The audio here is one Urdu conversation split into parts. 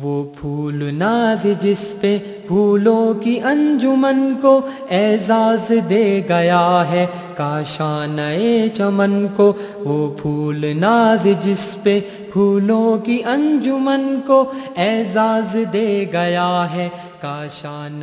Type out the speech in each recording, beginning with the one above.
وہ پھول ناز جس پہ پھولوں کی انجمن کو اعزاز دے گیا ہے کاشان چمن کو وہ پھول ناز جس پہ پھولوں کی انجمن کو اعزاز دے گیا ہے کاشان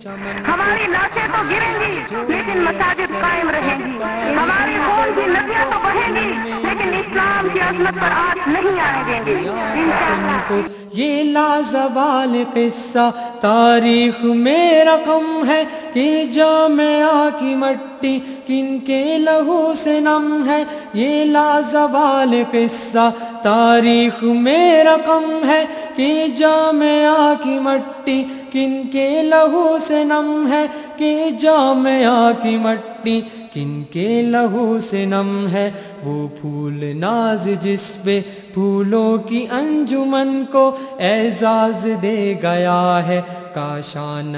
چمن ہماری لاشیں تو گریں گی لیکن مساجد قائم رہیں گی۔ ہماری خون کی ندیاں تو بہیں گی لیکن اسلام کی عظمت پر آج نہیں آنے دیں گے انشاءاللہ۔ یہ لازوال قصہ تاریخ میں رقم ہے کہ جامعہ کی مٹی کن کے لہو سے نم ہے۔ یہ لازوال قصہ تاریخ میں رقم ہے کہ جامعہ کی مٹی کن کے لہو سے نم ہے۔ کہ جامعہ کی مٹی کن کے لہو سے نم ہے وہ پھول ناز جس پہ پھولوں کی انجمن کو اعزاز دے گیا ہے کاشان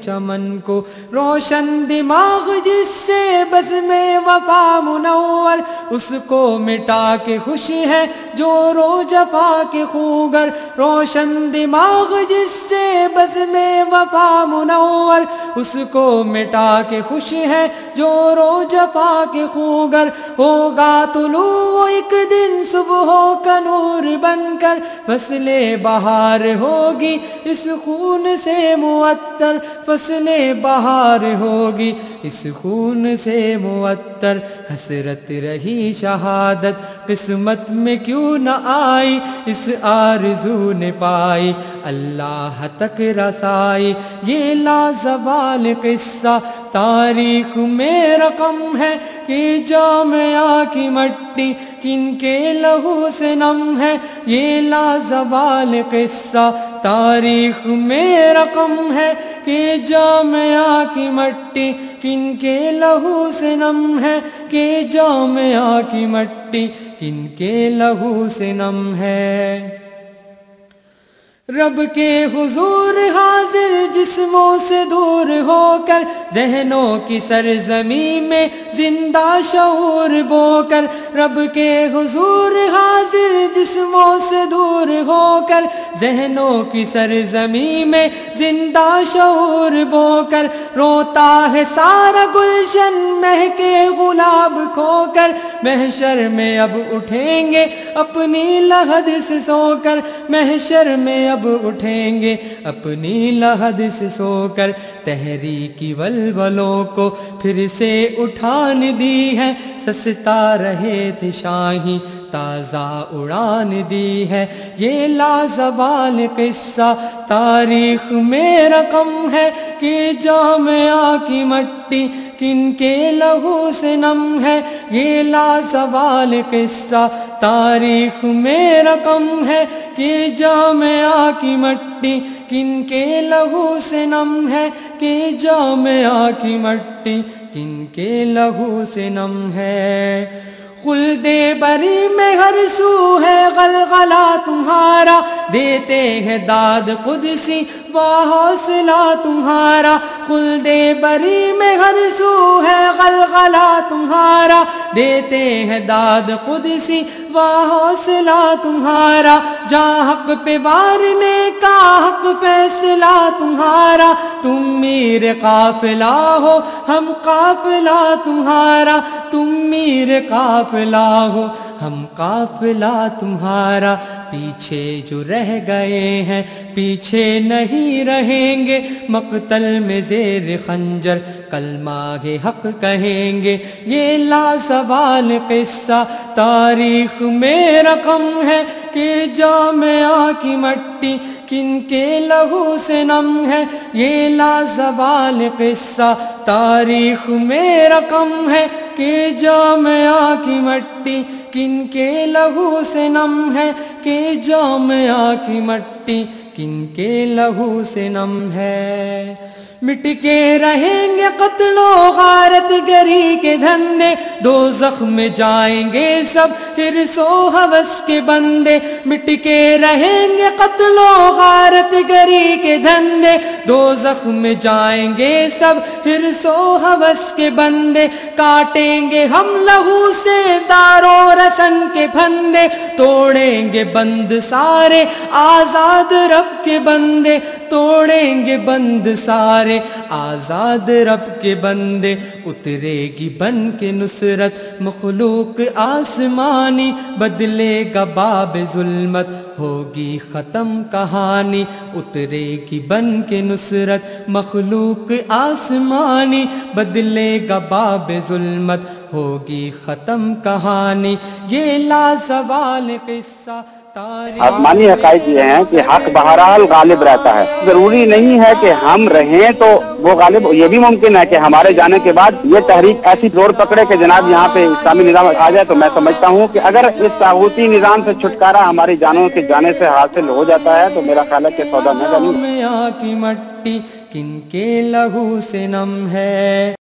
چمن کو روشن دماغ جس سے بس میں وفا منور، اس کو مٹا کے خوشی ہے جو رو جفا کے خوگر۔ روشن دماغ جس سے بس میں وفا منور، اس کو مٹا کے خوشی ہے جو رو جفا کے خوگر۔ ہوگا طلوع ایک دن صبح ہو کا نور بن کر، فصل بہار ہوگی اس خون سے معطر فصل بہار ہوگی۔ اس خون سے معطر حسرت رہی شہادت۔ قسمت میں کیوں نہ آئی، اس آرزو نے پائی۔ اللہ تک رسائی، یہ لازوال قصہ تاریخ میں رقم ہے کہ جامعہ کی مٹی کن کے لہو سے نم ہے۔ یہ لازوال قصہ تاریخ میں رقم ہے کہ جامعہ کی مٹی کن کے لہو سے نم ہے۔ کہ جامعہ کی مٹی کن کے لہو سے نم ہے۔ رب کے حضور حاضر جسموں سے دور ہو کر، ذہنوں کی سرزمین میں زندہ شعور بو کر، رب کے حضور حاضر جسموں سے دور ہو کر، ذہنوں کی سرزمین میں زندہ شعور بو کر۔ روتا ہے سارا گلشن مہ کے گلاب کھو کر۔ محشر میں اب اٹھیں گے، اپنی لہد سے سو کر۔ محشر میں اب اٹھیں گے، اپنی لہد سے سو کر۔ تحریکی ولولوں کو پھر سے اٹھان دی ہے سستا رہے تھے شاہی۔ تازہ اڑان دی ہے۔ یہ لازوال قصہ تاریخ میں رقم ہے کہ جامعہ کی مٹی کن کے لہو سے نم ہے۔ یہ لازوال قصہ تاریخ میں رقم ہے کہ جامعہ کی مٹی کن کے لہو سے نم ہے۔ کہ جامعہ کی مٹی ان کے لہو سے نم ہے۔ خلدے بری میں ہر سو ہے، غلغلہ تمہارا۔ دیتے ہیں داد قدسی و حوصلہ تمہارا۔ خلدے بری میں ہر سو ہے، غلغلہ تمہارا۔ دیتے ہیں داد قدسی و حوصلہ تمہارا جا حق پہ بارنے کا حق فیصلہ تمہارا، تم میر قافلہ ہو، ہم قافلہ تمہارا، تم میر قافلہ ہو، ہم قافلہ تمہارا۔ پیچھے جو رہ گئے ہیں، پیچھے نہیں رہیں گے۔ مقتل میں زیر خنجر، کلمہ حق کہیں گے۔ یہ لا سوال قصہ، تاریخ میں رقم ہے کہ جامعہ کی مٹی کن کے لہو سے نم ہے۔ یہ لازوال قصہ، تاریخ میں رقم ہے کہ جامعہ کی مٹی کن کے لہو سے نم ہے۔ کہ جامعہ کی مٹی کن کے لہو سے نم ہے۔ مٹ کے رہیں گے قتل و غارت گری کے دھندے۔ دو زخم جائیں گے سب پھر سو حوث کے بندے۔ مٹ کے رہیں گے قتل و غارت غارت گری کے دھندے۔ دو زخم جائیں گے سب ہرس و حوث کے بندے۔ کاٹیں گے ہم لہو سے دارو رسن کے پھندے توڑیں گے بند سارے آزاد رب کے بندے توڑیں گے بند سارے آزاد رب کے بندے اترے گی بن کے نصرت مخلوق آسمانی بدلے گا باب ظلمت ہوگی ختم کہانی اترے گی بن کے نصرت مخلوق آسمانی بدلے گا باب ظلمت ہوگی ختم کہانی۔ یہ لازوال قصہ آسمانی حقائق یہ ہیں کہ حق بہرحال غالب رہتا ہے۔ ضروری نہیں ہے کہ ہم رہیں تو وہ غالب یہ بھی ممکن ہے کہ ہمارے جانے کے بعد یہ تحریک ایسی زور پکڑے کہ جناب یہاں پہ اسلامی نظام آ جائے تو میں سمجھتا ہوں کہ اگر اس تاغوتی نظام سے چھٹکارا ہماری جانوں کے جانے سے حاصل ہو جاتا ہے تو میرا خیال ہے کہ سودا کی مٹی کن کے لہو سے نم ہے۔